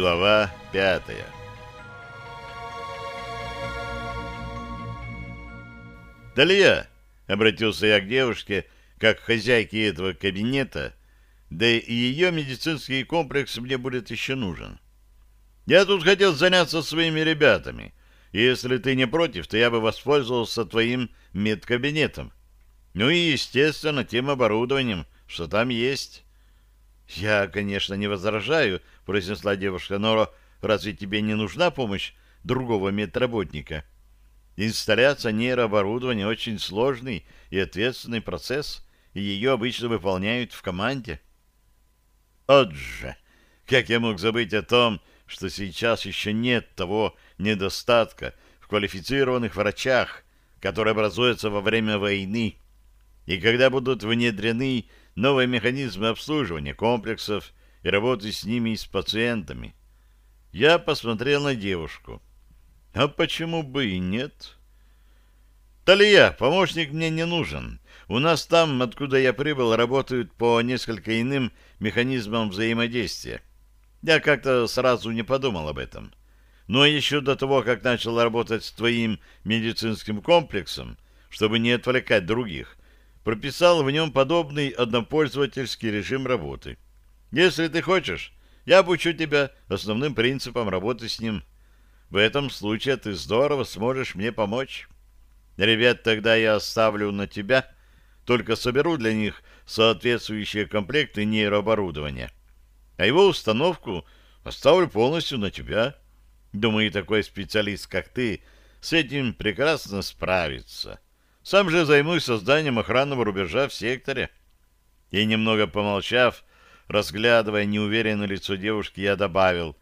Глава пятая «Далия!» — обратился я к девушке, как хозяйке этого кабинета, да и ее медицинский комплекс мне будет еще нужен. «Я тут хотел заняться своими ребятами, если ты не против, то я бы воспользовался твоим медкабинетом. Ну и, естественно, тем оборудованием, что там есть». «Я, конечно, не возражаю», — произнесла девушка, «но разве тебе не нужна помощь другого медработника?» Инсталляция нейрооборудования очень сложный и ответственный процесс, и ее обычно выполняют в команде. От же! Как я мог забыть о том, что сейчас еще нет того недостатка в квалифицированных врачах, который образуется во время войны, и когда будут внедрены новые механизмы обслуживания комплексов и работы с ними и с пациентами. Я посмотрел на девушку. А почему бы и нет? Талия, помощник мне не нужен. У нас там, откуда я прибыл, работают по несколько иным механизмам взаимодействия. Я как-то сразу не подумал об этом. Но еще до того, как начал работать с твоим медицинским комплексом, чтобы не отвлекать других, прописал в нем подобный однопользовательский режим работы. Если ты хочешь, я обучу тебя основным принципам работы с ним. В этом случае ты здорово сможешь мне помочь. Ребят, тогда я оставлю на тебя, только соберу для них соответствующие комплекты нейрооборудования. А его установку оставлю полностью на тебя. Думаю, такой специалист, как ты, с этим прекрасно справится. Сам же займусь созданием охранного рубежа в секторе. И немного помолчав, разглядывая неуверенное лицо девушки, я добавил,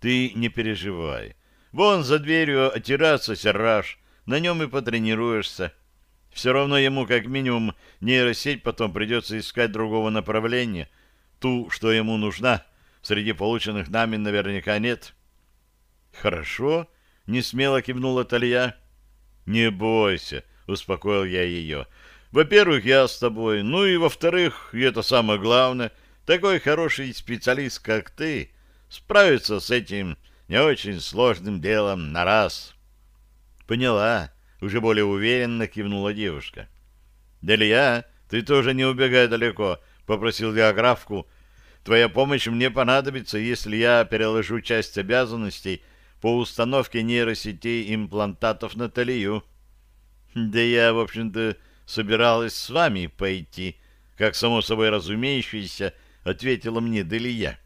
«Ты не переживай. Вон за дверью отираться, серраж, на нем и потренируешься. Все равно ему как минимум нейросеть потом придется искать другого направления. Ту, что ему нужна, среди полученных нами наверняка нет». «Хорошо», — не смело кивнула Талья. «Не бойся», — успокоил я ее. «Во-первых, я с тобой. Ну и во-вторых, и это самое главное, такой хороший специалист, как ты, справится с этим не очень сложным делом на раз. Поняла, уже более уверенно кивнула девушка. Делия, ты тоже не убегай далеко, попросил я графку. Твоя помощь мне понадобится, если я переложу часть обязанностей по установке нейросетей имплантатов на Талию. Да я, в общем-то, собиралась с вами пойти, как само собой разумеющееся, ответила мне Делия.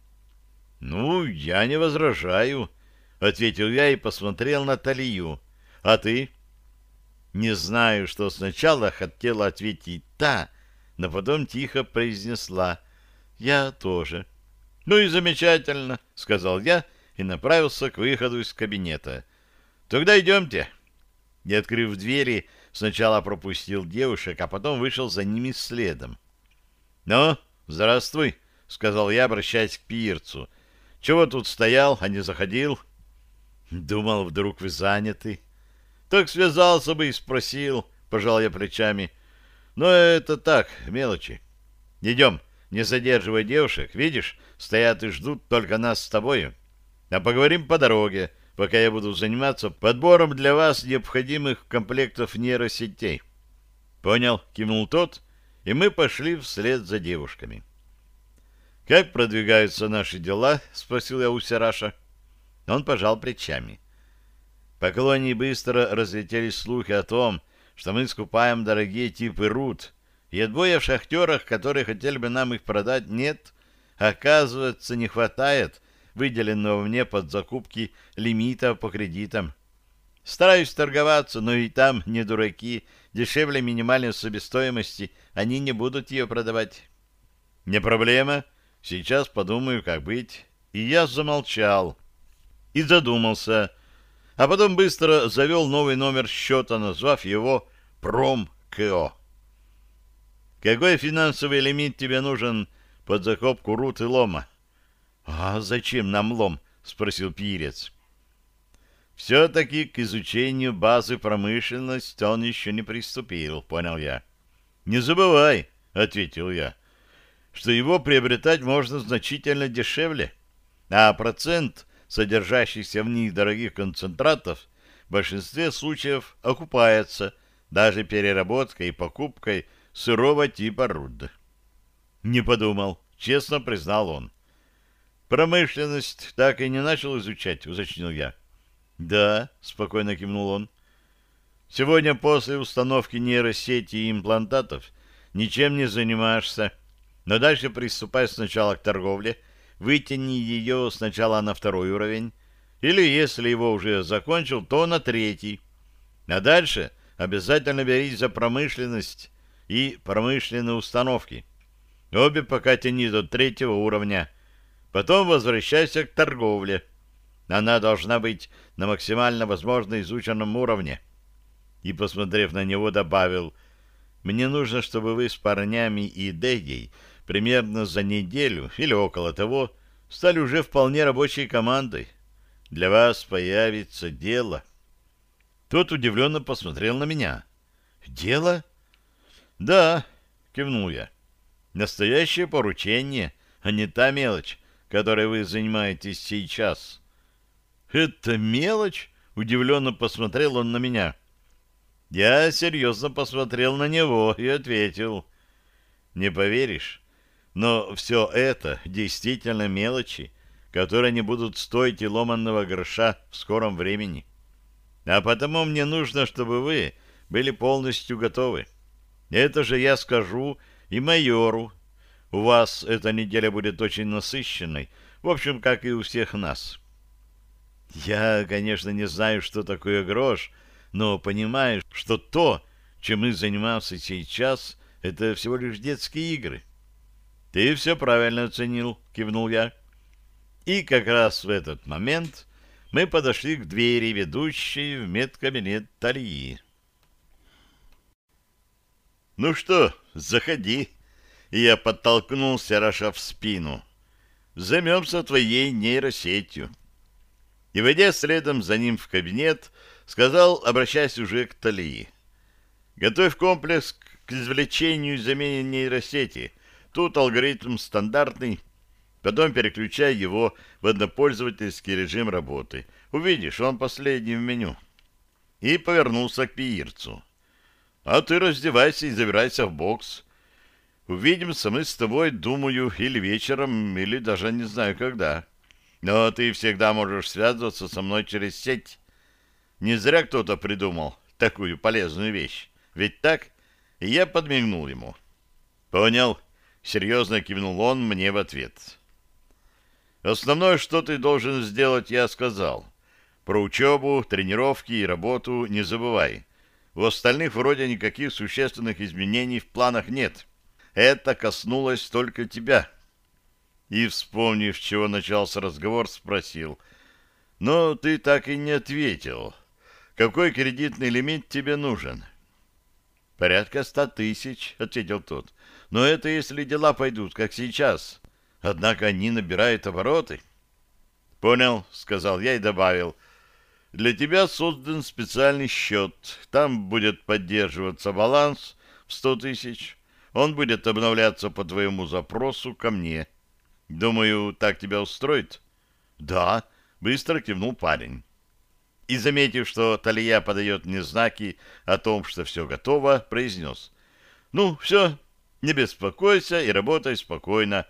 «Ну, я не возражаю», — ответил я и посмотрел на Талию. «А ты?» Не знаю, что сначала хотела ответить та, но потом тихо произнесла. «Я тоже». «Ну и замечательно», — сказал я и направился к выходу из кабинета. «Тогда идемте». И, открыв двери, сначала пропустил девушек, а потом вышел за ними следом. «Ну, здравствуй», — сказал я, обращаясь к пирцу. Чего тут стоял, а не заходил? Думал, вдруг вы заняты. Так связался бы и спросил, пожал я плечами. Но это так, мелочи. Идем, не задерживай девушек. Видишь, стоят и ждут только нас с тобою. А поговорим по дороге, пока я буду заниматься подбором для вас необходимых комплектов нейросетей. Понял, кивнул тот, и мы пошли вслед за девушками. «Как продвигаются наши дела?» — спросил я у Сераша. Он пожал плечами. По колонии быстро разлетелись слухи о том, что мы скупаем дорогие типы руд, и отбоя в шахтерах, которые хотели бы нам их продать, нет. Оказывается, не хватает выделенного мне под закупки лимита по кредитам. Стараюсь торговаться, но и там не дураки. Дешевле минимальной себестоимости они не будут ее продавать. Не проблема. Сейчас подумаю, как быть. И я замолчал и задумался, а потом быстро завел новый номер счета, назвав его «Пром-КО». «Какой финансовый лимит тебе нужен под закупку рут и лома?» «А зачем нам лом?» — спросил Пирец. «Все-таки к изучению базы промышленности он еще не приступил», — понял я. «Не забывай», — ответил я, — что его приобретать можно значительно дешевле. а процент содержащихся в них дорогих концентратов в большинстве случаев окупается даже переработкой и покупкой сырого типа руд. Не подумал, честно признал он. Промышленность так и не начал изучать, уточнил я. Да, спокойно кивнул он. Сегодня после установки нейросети и имплантатов ничем не занимаешься, но дальше приступай сначала к торговле, вытяни ее сначала на второй уровень, или, если его уже закончил, то на третий. А дальше обязательно берись за промышленность и промышленные установки. Обе пока тяни до третьего уровня. Потом возвращайся к торговле. Она должна быть на максимально возможно изученном уровне. И, посмотрев на него, добавил, «Мне нужно, чтобы вы с парнями и Дэггей примерно за неделю или около того стали уже вполне рабочей командой. Для вас появится дело». Тот удивленно посмотрел на меня. «Дело?» «Да», — кивнул я. «Настоящее поручение, а не та мелочь, которой вы занимаетесь сейчас». «Это мелочь?» — удивленно посмотрел он на меня. Я серьезно посмотрел на него и ответил. «Не поверишь, но все это действительно мелочи, которые не будут стоить и ломанного гроша в скором времени. А потому мне нужно, чтобы вы были полностью готовы. Это же я скажу и майору. У вас эта неделя будет очень насыщенной, в общем, как и у всех нас. Я, конечно, не знаю, что такое грош, но понимаю, что то, чем мы занимаемся сейчас, это всего лишь детские игры. Ты все правильно оценил, кивнул я. И как раз в этот момент мы подошли к двери, ведущей в медкабинет Талии. «Ну что, заходи!» И я подтолкнул Сераша в спину. «Займемся твоей нейросетью». И, войдя следом за ним в кабинет, сказал, обращаясь уже к Талии. «Готовь комплекс к извлечению и замене нейросети. Тут алгоритм стандартный, потом переключай его в однопользовательский режим работы. Увидишь, он последний в меню». И повернулся к пиирцу. «А ты раздевайся и забирайся в бокс. Увидимся мы с тобой, думаю, или вечером, или даже не знаю когда». Но ты всегда можешь связываться со мной через сеть. Не зря кто-то придумал такую полезную вещь. Ведь так? И я подмигнул ему. Понял. Серьезно кивнул он мне в ответ. Основное, что ты должен сделать, я сказал. Про учебу, тренировки и работу не забывай. У остальных вроде никаких существенных изменений в планах нет. Это коснулось только тебя и, вспомнив, чего начался разговор, спросил. «Но ты так и не ответил. Какой кредитный лимит тебе нужен?» «Порядка ста тысяч», — ответил тот. «Но это если дела пойдут, как сейчас. Однако они набирают обороты». «Понял», — сказал я и добавил. «Для тебя создан специальный счет. Там будет поддерживаться баланс в сто тысяч. Он будет обновляться по твоему запросу ко мне». Думаю, так тебя устроит? Да, быстро кивнул парень. И, заметив, что Талия подает мне знаки о том, что все готово, произнес. Ну, все, не беспокойся и работай спокойно.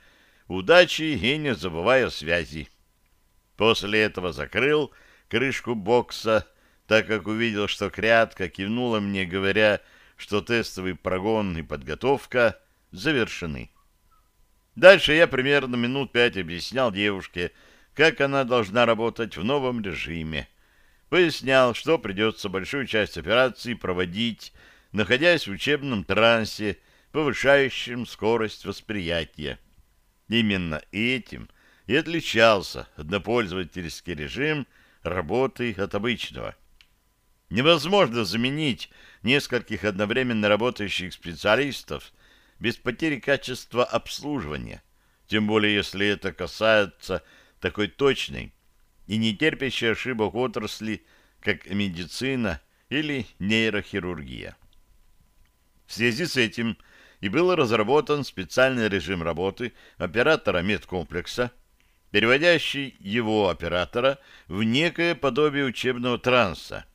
Удачи и не забывай о связи. После этого закрыл крышку бокса, так как увидел, что крятка кивнула мне, говоря, что тестовый прогон и подготовка завершены. Дальше я примерно минут пять объяснял девушке, как она должна работать в новом режиме. Пояснял, что придется большую часть операции проводить, находясь в учебном трансе, повышающем скорость восприятия. Именно этим и отличался однопользовательский режим работы от обычного. Невозможно заменить нескольких одновременно работающих специалистов – без потери качества обслуживания, тем более если это касается такой точной и не терпящей ошибок отрасли, как медицина или нейрохирургия. В связи с этим и был разработан специальный режим работы оператора медкомплекса, переводящий его оператора в некое подобие учебного транса.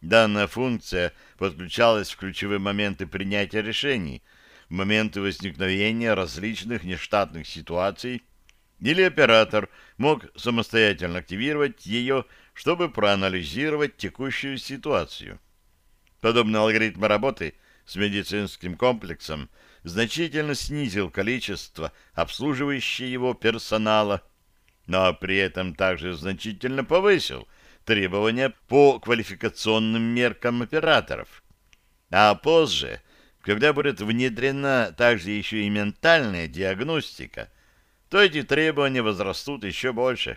Данная функция подключалась в ключевые моменты принятия решений, в моменты возникновения различных нештатных ситуаций, или оператор мог самостоятельно активировать ее, чтобы проанализировать текущую ситуацию. Подобный алгоритм работы с медицинским комплексом значительно снизил количество обслуживающего его персонала, но при этом также значительно повысил требования по квалификационным меркам операторов. А позже, когда будет внедрена также еще и ментальная диагностика, то эти требования возрастут еще больше.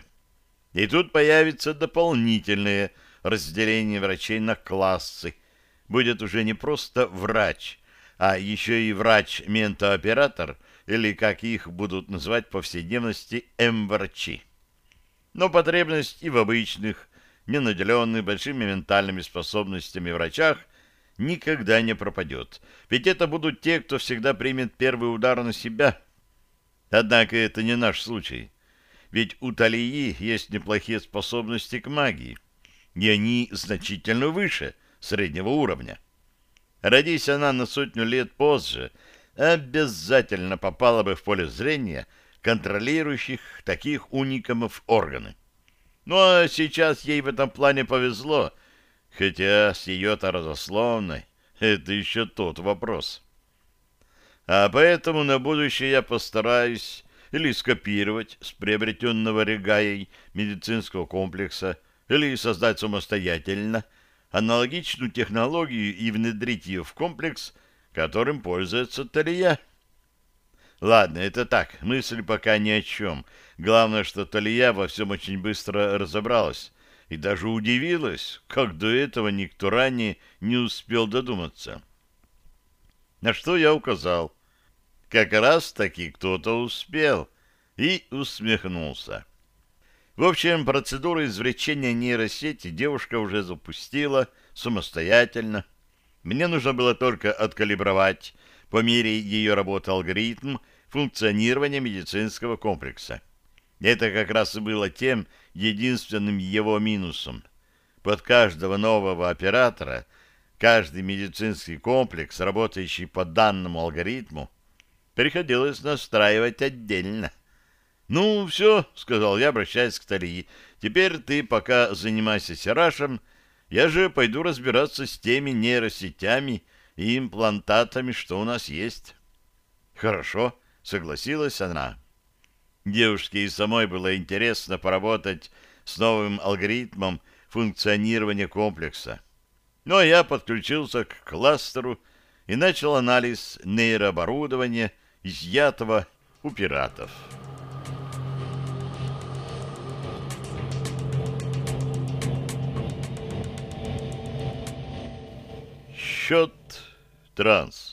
И тут появится дополнительное разделение врачей на классы. Будет уже не просто врач, а еще и врач-ментооператор, или, как их будут называть в повседневности, М-врачи. Но потребность и в обычных, не наделенных большими ментальными способностями врачах никогда не пропадет. Ведь это будут те, кто всегда примет первый удар на себя. Однако это не наш случай. Ведь у Талии есть неплохие способности к магии, и они значительно выше среднего уровня. Родись она на сотню лет позже, обязательно попала бы в поле зрения контролирующих таких уникамов органы. Ну а сейчас ей в этом плане повезло, хотя с ее-то родословной это еще тот вопрос. А поэтому на будущее я постараюсь или скопировать с приобретенного регаей медицинского комплекса, или создать самостоятельно – аналогичную технологию и внедрить ее в комплекс, которым пользуется Талия. Ладно, это так, мысль пока ни о чем. Главное, что Талия во всем очень быстро разобралась и даже удивилась, как до этого никто ранее не успел додуматься. На что я указал. Как раз-таки кто-то успел и усмехнулся. В общем, процедуру извлечения нейросети девушка уже запустила самостоятельно. Мне нужно было только откалибровать по мере ее работы алгоритм функционирования медицинского комплекса. Это как раз и было тем единственным его минусом. Под каждого нового оператора каждый медицинский комплекс, работающий по данному алгоритму, приходилось настраивать отдельно. «Ну, все», — сказал я, обращаясь к Талии. «Теперь ты пока занимайся сирашем, я же пойду разбираться с теми нейросетями и имплантатами, что у нас есть». «Хорошо», — согласилась она. Девушке и самой было интересно поработать с новым алгоритмом функционирования комплекса. Но я подключился к кластеру и начал анализ нейрооборудования, изъятого у пиратов. Счет транс.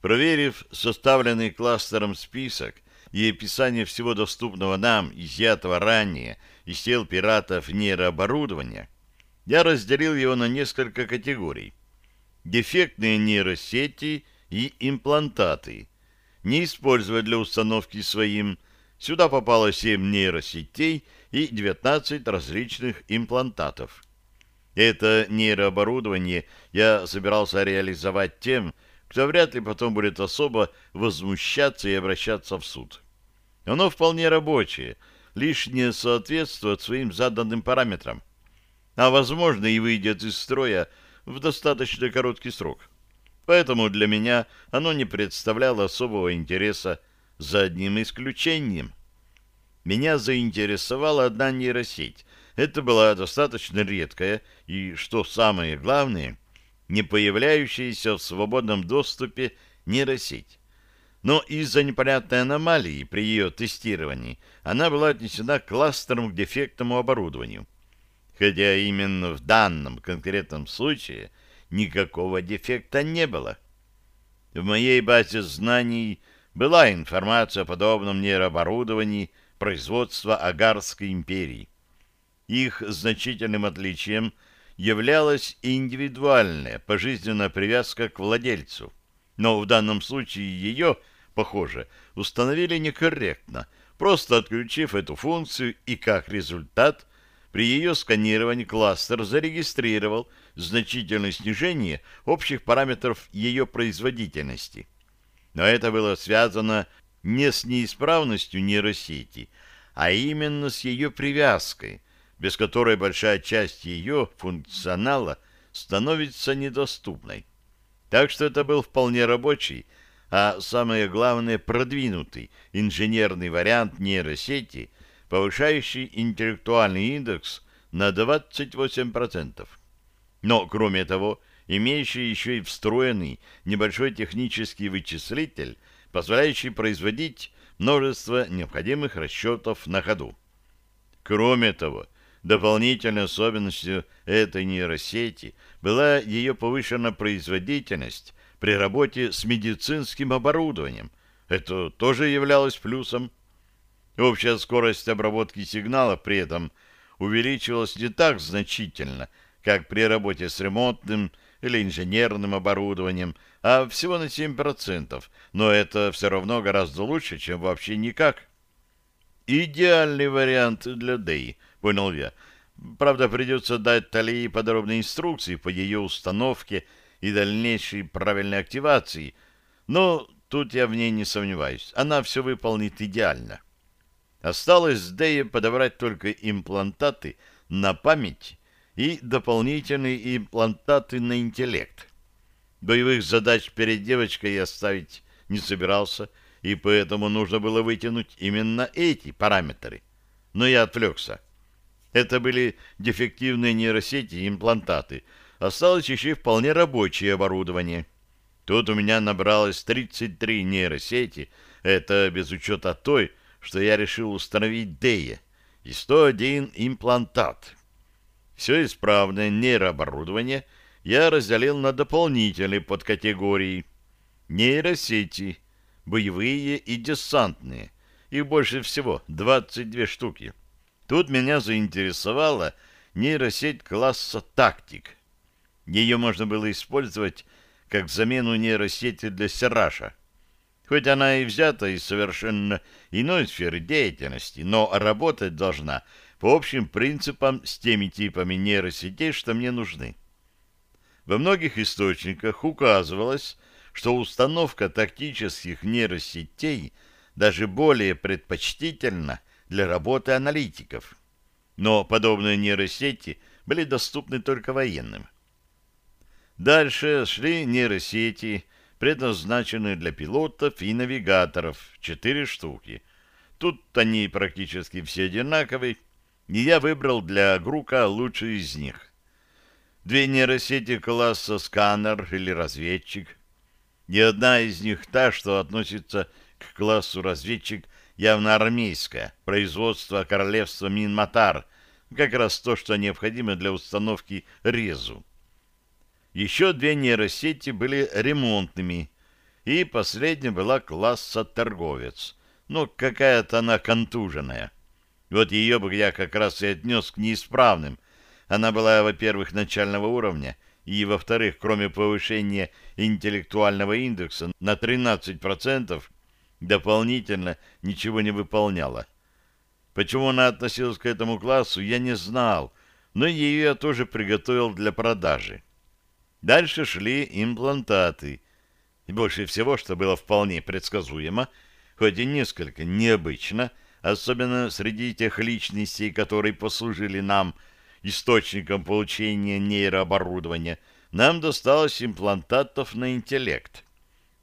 Проверив составленный кластером список и описание всего доступного нам, изъятого ранее из тел пиратов нейрооборудования, я разделил его на несколько категорий. Дефектные нейросети и имплантаты. Не использовать для установки своим. Сюда попало 7 нейросетей и 19 различных имплантатов. Это нейрооборудование я собирался реализовать тем, кто вряд ли потом будет особо возмущаться и обращаться в суд. Оно вполне рабочее, лишь не соответствует своим заданным параметрам, а, возможно, и выйдет из строя в достаточно короткий срок. Поэтому для меня оно не представляло особого интереса за одним исключением. Меня заинтересовала одна нейросеть, это была достаточно редкая и, что самое главное, не появляющаяся в свободном доступе нейросеть. Но из-за непонятной аномалии при ее тестировании она была отнесена к кластерам к дефектному оборудованию. Хотя именно в данном конкретном случае никакого дефекта не было. В моей базе знаний была информация о подобном нейрооборудовании производства Агарской империи. Их значительным отличием являлась индивидуальная пожизненная привязка к владельцу. Но в данном случае ее, похоже, установили некорректно, просто отключив эту функцию, и как результат при ее сканировании кластер зарегистрировал значительное снижение общих параметров ее производительности. Но это было связано не с неисправностью нейросети, а именно с ее привязкой, без которой большая часть ее функционала становится недоступной. Так что это был вполне рабочий, а самое главное продвинутый инженерный вариант нейросети, повышающий интеллектуальный индекс на 28%. Но, кроме того, имеющий еще и встроенный небольшой технический вычислитель, позволяющий производить множество необходимых расчетов на ходу. Кроме того, дополнительной особенностью этой нейросети была ее повышенная производительность при работе с медицинским оборудованием. Это тоже являлось плюсом. Общая скорость обработки сигналов при этом увеличивалась не так значительно, как при работе с ремонтным или инженерным оборудованием, а всего на 7%, но это все равно гораздо лучше, чем вообще никак. Идеальный вариант для Дэй, понял я. Правда, придется дать Талии подробные инструкции по ее установке и дальнейшей правильной активации, но тут я в ней не сомневаюсь. Она все выполнит идеально. Осталось с Дэе подобрать только имплантаты на память и дополнительные имплантаты на интеллект. Боевых задач перед девочкой я ставить не собирался, и поэтому нужно было вытянуть именно эти параметры. Но я отвлекся. Это были дефективные нейросети и имплантаты. Осталось еще и вполне рабочее оборудование. Тут у меня набралось 33 нейросети, это без учета той, что я решил установить Дея, и 101 имплантат. Все исправное нейрооборудование я разделил на дополнительные подкатегории. Нейросети, боевые и десантные. Их больше всего, 22 штуки. Тут меня заинтересовала нейросеть класса «Тактик». Ее можно было использовать как замену нейросети для Сираша. Хоть она и взята из совершенно иной сферы деятельности, но работать должна по общим принципам с теми типами нейросетей, что мне нужны. Во многих источниках указывалось, что установка тактических нейросетей даже более предпочтительна для работы аналитиков. Но подобные нейросети были доступны только военным. Дальше шли нейросети, предназначенные для пилотов и навигаторов, четыре штуки. Тут они практически все одинаковые, и я выбрал для Грука лучший из них. Две нейросети класса сканер или разведчик. Ни одна из них та, что относится к классу разведчик, явно армейская, производство королевства Минматар, как раз то, что необходимо для установки резу. Еще две нейросети были ремонтными, и последняя была класса торговец, но какая-то она контуженная. Вот ее бы я как раз и отнес к неисправным. Она была, во-первых, начального уровня, и, во-вторых, кроме повышения интеллектуального индекса на 13%, дополнительно ничего не выполняла. Почему она относилась к этому классу, я не знал, но ее я тоже приготовил для продажи. Дальше шли имплантаты. И больше всего, что было вполне предсказуемо, хоть и несколько необычно, особенно среди тех личностей, которые послужили нам источником получения нейрооборудования, нам досталось имплантатов на интеллект.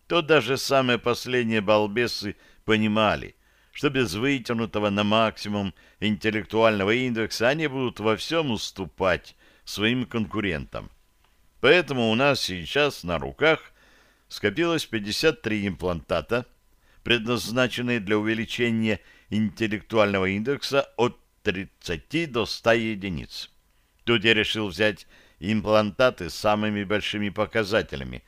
То даже самые последние балбесы понимали, что без вытянутого на максимум интеллектуального индекса они будут во всем уступать своим конкурентам. Поэтому у нас сейчас на руках скопилось 53 имплантата, предназначенные для увеличения интеллектуального индекса от 30 до 100 единиц. Тут я решил взять имплантаты с самыми большими показателями.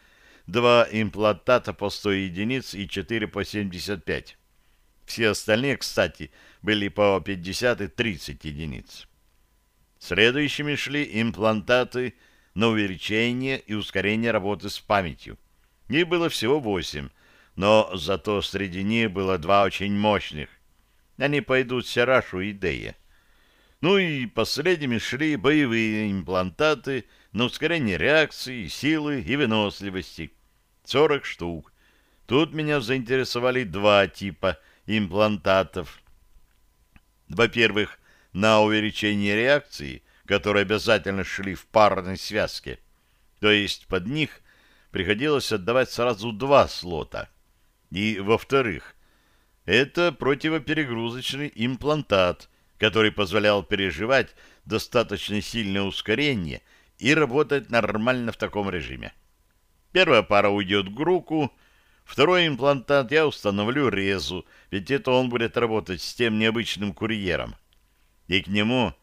Два имплантата по 100 единиц и 4 по 75. Все остальные, кстати, были по 50 и 30 единиц. Следующими шли имплантаты на увеличение и ускорение работы с памятью. Их было всего 8, но зато среди них было два очень мощных они пойдут Серашу и Дея. Ну и последними шли боевые имплантаты на ускорение реакции, силы и выносливости. 40 штук. Тут меня заинтересовали два типа имплантатов. Во-первых, на увеличение реакции, которые обязательно шли в парной связке. То есть под них приходилось отдавать сразу два слота. И, во-вторых, это противоперегрузочный имплантат, который позволял переживать достаточно сильное ускорение и работать нормально в таком режиме. Первая пара уйдет к руку, второй имплантат я установлю резу, ведь это он будет работать с тем необычным курьером. И к нему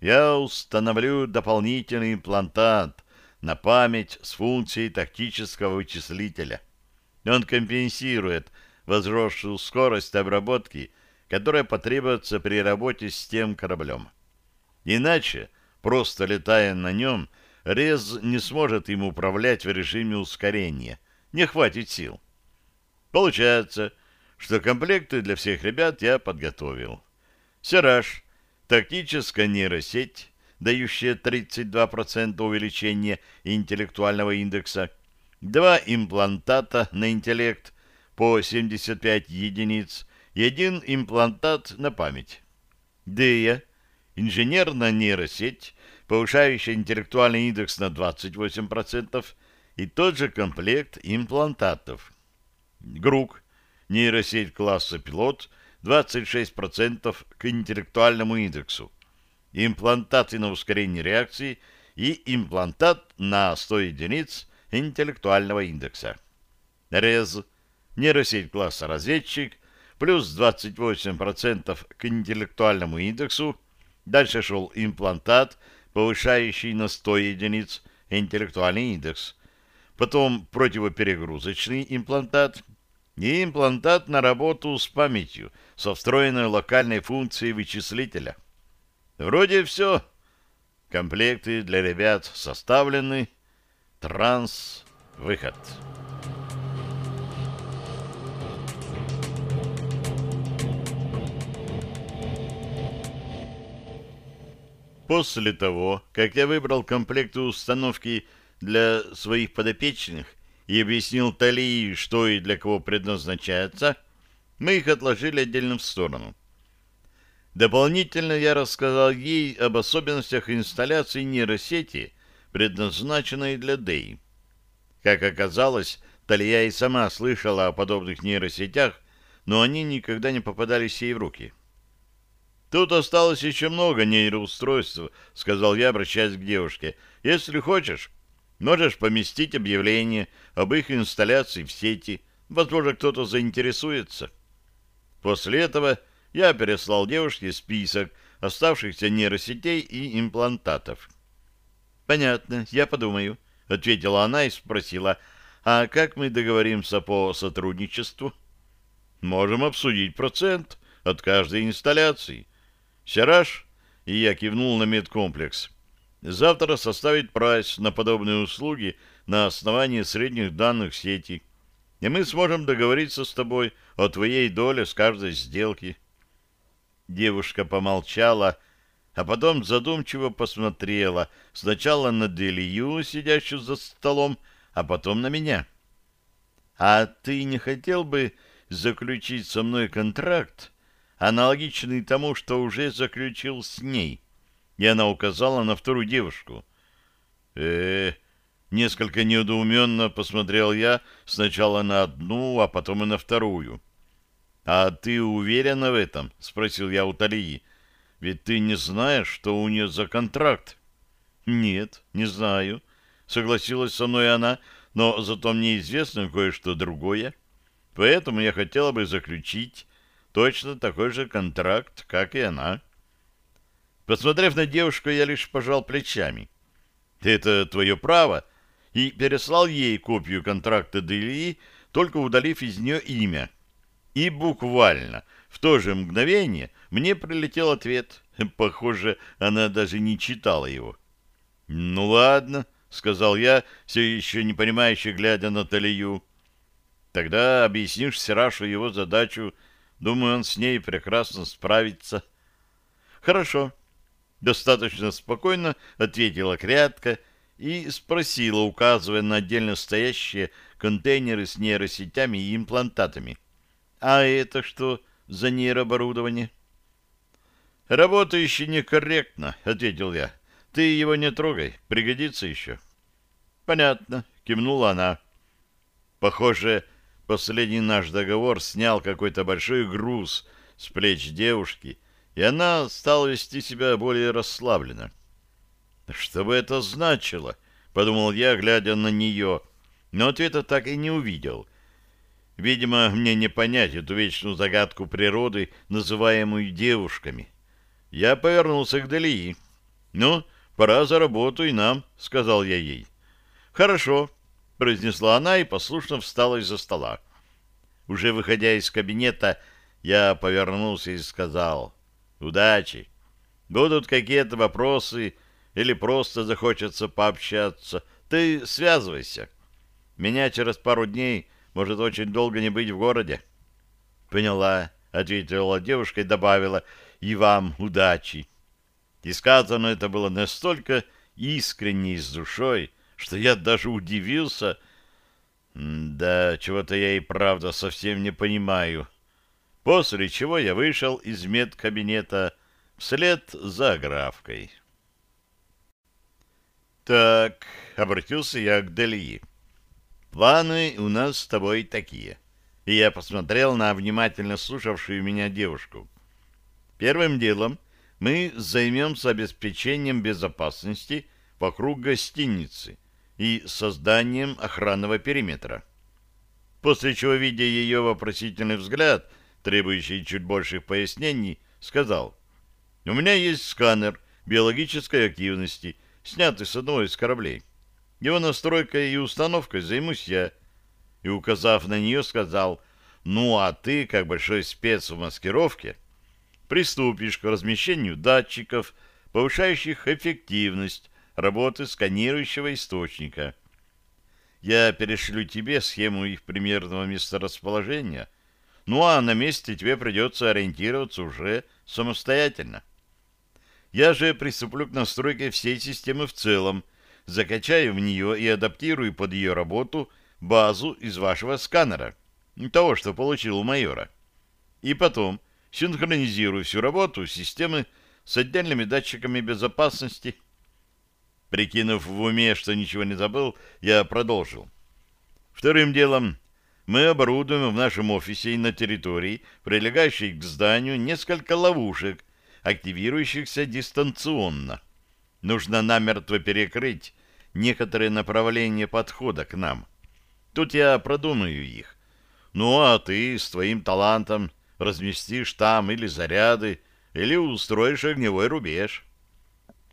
я установлю дополнительный имплантат на память с функцией тактического вычислителя. Он компенсирует возросшую скорость обработки, которая потребуется при работе с тем кораблем. Иначе, просто летая на нем, Рез не сможет им управлять в режиме ускорения. Не хватит сил. Получается, что комплекты для всех ребят я подготовил. Сираж, тактическая нейросеть, дающая 32% увеличения интеллектуального индекса, два имплантата на интеллект по 75 единиц и один имплантат на память. Дея, инженерная нейросеть, повышающая интеллектуальный индекс на 28%, и тот же комплект имплантатов. ГРУК, нейросеть класса пилот, 26% к интеллектуальному индексу. Имплантаты на ускорение реакции и имплантат на 100 единиц интеллектуального индекса. РЕЗ, нейросеть класса разведчик, плюс 28% к интеллектуальному индексу. Дальше шел имплантат повышающий на 100 единиц интеллектуальный индекс, потом противоперегрузочный имплантат и имплантат на работу с памятью со встроенной локальной функцией вычислителя. Вроде все. Комплекты для ребят составлены. Транс. После того, как я выбрал комплекты установки для своих подопечных и объяснил Талии, что и для кого предназначается, мы их отложили отдельно в сторону. Дополнительно я рассказал ей об особенностях инсталляции нейросети, предназначенной для Дэй. Как оказалось, Талия и сама слышала о подобных нейросетях, но они никогда не попадались ей в руки. «Тут осталось еще много нейроустройств», — сказал я, обращаясь к девушке. «Если хочешь, можешь поместить объявление об их инсталляции в сети. Возможно, кто-то заинтересуется». После этого я переслал девушке список оставшихся нейросетей и имплантатов. «Понятно, я подумаю», — ответила она и спросила, «а как мы договоримся по сотрудничеству?» «Можем обсудить процент от каждой инсталляции». Сираж, и я кивнул на медкомплекс, завтра составить прайс на подобные услуги на основании средних данных сети, и мы сможем договориться с тобой о твоей доле с каждой сделки. Девушка помолчала, а потом задумчиво посмотрела сначала на Делию, сидящую за столом, а потом на меня. — А ты не хотел бы заключить со мной контракт аналогичный тому, что уже заключил с ней. И она указала на вторую девушку. э, несколько недоуменно посмотрел я сначала на одну, а потом и на вторую. «А ты уверена в этом?» — спросил я у Талии. «Ведь ты не знаешь, что у нее за контракт?» «Нет, не знаю», — согласилась со мной она, «но зато мне известно кое-что другое. Поэтому я хотела бы заключить точно такой же контракт, как и она. Посмотрев на девушку, я лишь пожал плечами. Это твое право, и переслал ей копию контракта Дели, только удалив из нее имя. И буквально в то же мгновение мне прилетел ответ. Похоже, она даже не читала его. «Ну ладно», — сказал я, все еще не понимающе глядя на Талию. «Тогда объяснишь Сирашу его задачу Думаю, он с ней прекрасно справится. Хорошо. Достаточно спокойно ответила крятка и спросила, указывая на отдельно стоящие контейнеры с нейросетями и имплантатами. А это что за нейрооборудование? Работающий некорректно, ответил я. Ты его не трогай, пригодится еще. Понятно, кивнула она. Похоже, последний наш договор снял какой-то большой груз с плеч девушки, и она стала вести себя более расслабленно. «Что бы это значило?» — подумал я, глядя на нее, но ответа так и не увидел. Видимо, мне не понять эту вечную загадку природы, называемую девушками. Я повернулся к Далии. «Ну, пора за работу и нам», — сказал я ей. «Хорошо», — произнесла она и послушно встала из-за стола. Уже выходя из кабинета, я повернулся и сказал «Удачи! Будут какие-то вопросы или просто захочется пообщаться, ты связывайся. Меня через пару дней может очень долго не быть в городе». «Поняла», — ответила девушка и добавила «И вам удачи». И сказано это было настолько искренне и с душой, что я даже удивился. Да, чего-то я и правда совсем не понимаю. После чего я вышел из медкабинета вслед за графкой. Так, обратился я к Делии. Планы у нас с тобой такие. И я посмотрел на внимательно слушавшую меня девушку. Первым делом мы займемся обеспечением безопасности вокруг гостиницы и созданием охранного периметра. После чего, видя ее вопросительный взгляд, требующий чуть больших пояснений, сказал, «У меня есть сканер биологической активности, снятый с одного из кораблей. Его настройкой и установкой займусь я». И, указав на нее, сказал, «Ну, а ты, как большой спец в маскировке, приступишь к размещению датчиков, повышающих эффективность работы сканирующего источника. Я перешлю тебе схему их примерного месторасположения, ну а на месте тебе придется ориентироваться уже самостоятельно. Я же приступлю к настройке всей системы в целом, закачаю в нее и адаптирую под ее работу базу из вашего сканера, того, что получил у майора. И потом синхронизирую всю работу системы с отдельными датчиками безопасности – Прикинув в уме, что ничего не забыл, я продолжил. Вторым делом мы оборудуем в нашем офисе и на территории, прилегающей к зданию, несколько ловушек, активирующихся дистанционно. Нужно намертво перекрыть некоторые направления подхода к нам. Тут я продумаю их. Ну, а ты с твоим талантом разместишь там или заряды, или устроишь огневой рубеж.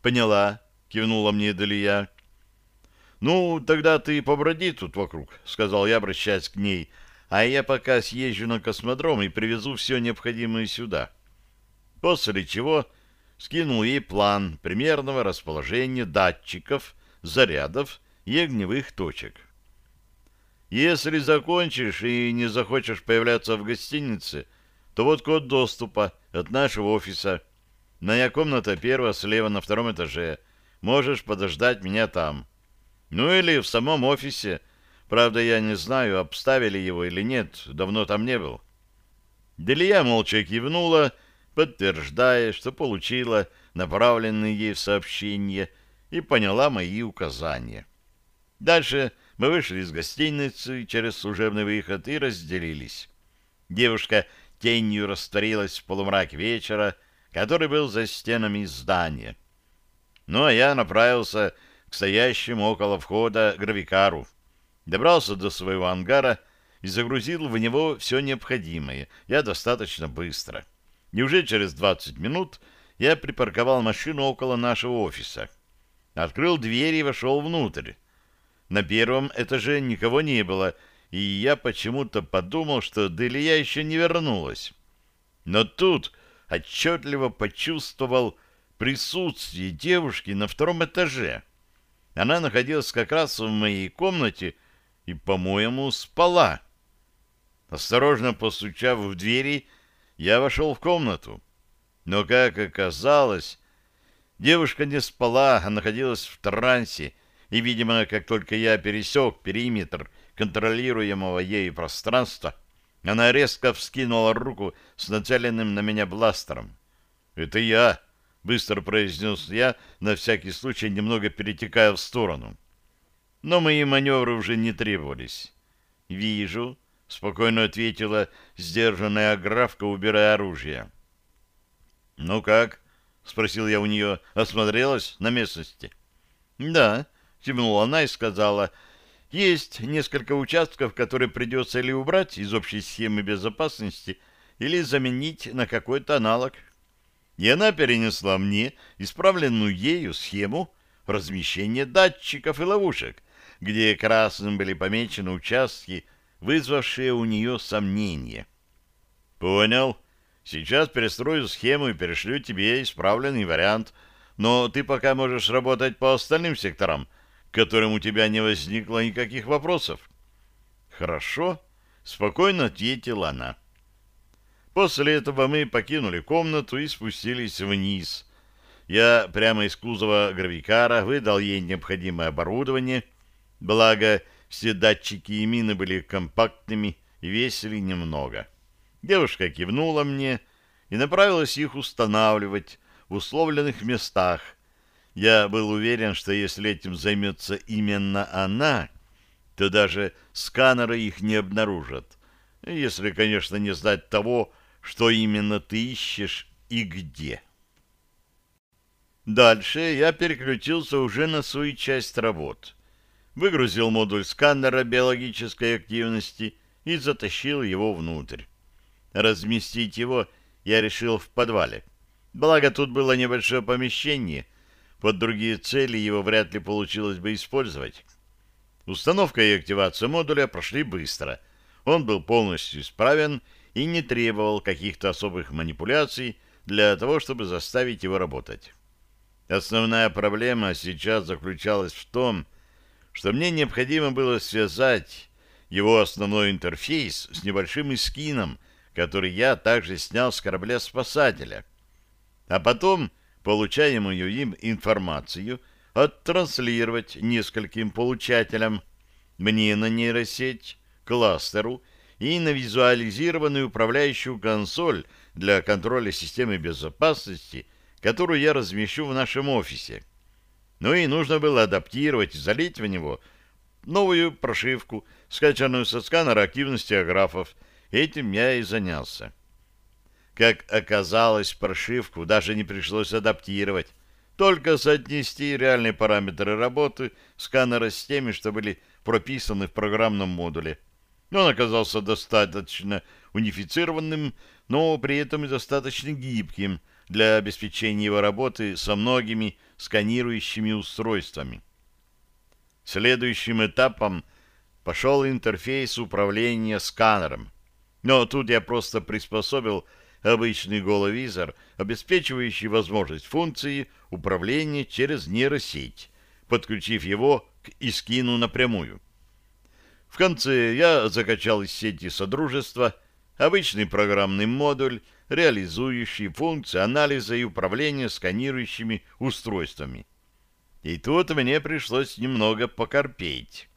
Поняла кивнула мне Далия. «Ну, тогда ты поброди тут вокруг», — сказал я, обращаясь к ней, «а я пока съезжу на космодром и привезу все необходимое сюда». После чего скинул ей план примерного расположения датчиков, зарядов и огневых точек. Если закончишь и не захочешь появляться в гостинице, то вот код доступа от нашего офиса. Моя комната первая слева на втором этаже — Можешь подождать меня там. Ну или в самом офисе. Правда, я не знаю, обставили его или нет, давно там не был. Делия молча кивнула, подтверждая, что получила направленные ей сообщения и поняла мои указания. Дальше мы вышли из гостиницы через служебный выход и разделились. Девушка тенью растворилась в полумраке вечера, который был за стенами здания. Ну, а я направился к стоящему около входа гравикару. Добрался до своего ангара и загрузил в него все необходимое. Я достаточно быстро. И уже через 20 минут я припарковал машину около нашего офиса. Открыл дверь и вошел внутрь. На первом этаже никого не было, и я почему-то подумал, что Делия еще не вернулась. Но тут отчетливо почувствовал присутствие девушки на втором этаже. Она находилась как раз в моей комнате и, по-моему, спала. Осторожно постучав в двери, я вошел в комнату. Но, как оказалось, девушка не спала, а находилась в трансе, и, видимо, как только я пересек периметр контролируемого ею пространства, она резко вскинула руку с нацеленным на меня бластером. «Это я!» — быстро произнес я, на всякий случай немного перетекая в сторону. Но мои маневры уже не требовались. «Вижу», — спокойно ответила сдержанная графка, убирая оружие. «Ну как?» — спросил я у нее. «Осмотрелась на местности?» «Да», — кивнула она и сказала, «есть несколько участков, которые придется или убрать из общей схемы безопасности, или заменить на какой-то аналог». И она перенесла мне исправленную ею схему размещения датчиков и ловушек, где красным были помечены участки, вызвавшие у нее сомнения. «Понял. Сейчас перестрою схему и перешлю тебе исправленный вариант, но ты пока можешь работать по остальным секторам, к которым у тебя не возникло никаких вопросов». «Хорошо», — спокойно ответила она. После этого мы покинули комнату и спустились вниз. Я прямо из кузова гравикара выдал ей необходимое оборудование, благо все датчики и мины были компактными и весили немного. Девушка кивнула мне и направилась их устанавливать в условленных местах. Я был уверен, что если этим займется именно она, то даже сканеры их не обнаружат, если, конечно, не знать того, что именно ты ищешь и где. Дальше я переключился уже на свою часть работ. Выгрузил модуль сканера биологической активности и затащил его внутрь. Разместить его я решил в подвале. Благо тут было небольшое помещение, под другие цели его вряд ли получилось бы использовать. Установка и активация модуля прошли быстро. Он был полностью исправен и не требовал каких-то особых манипуляций для того, чтобы заставить его работать. Основная проблема сейчас заключалась в том, что мне необходимо было связать его основной интерфейс с небольшим эскином, который я также снял с корабля-спасателя. А потом получаемую им информацию оттранслировать нескольким получателям, мне на нейросеть, кластеру и на визуализированную управляющую консоль для контроля системы безопасности, которую я размещу в нашем офисе. Ну и нужно было адаптировать и залить в него новую прошивку, скачанную со сканера активности аграфов. Этим я и занялся. Как оказалось, прошивку даже не пришлось адаптировать, только соотнести реальные параметры работы сканера с теми, что были прописаны в программном модуле. Он оказался достаточно унифицированным, но при этом и достаточно гибким для обеспечения его работы со многими сканирующими устройствами. Следующим этапом пошел интерфейс управления сканером. Но тут я просто приспособил обычный головизор, обеспечивающий возможность функции управления через нейросеть, подключив его к Искину напрямую. В конце я закачал из сети Содружества обычный программный модуль, реализующий функции анализа и управления сканирующими устройствами. И тут мне пришлось немного покорпеть.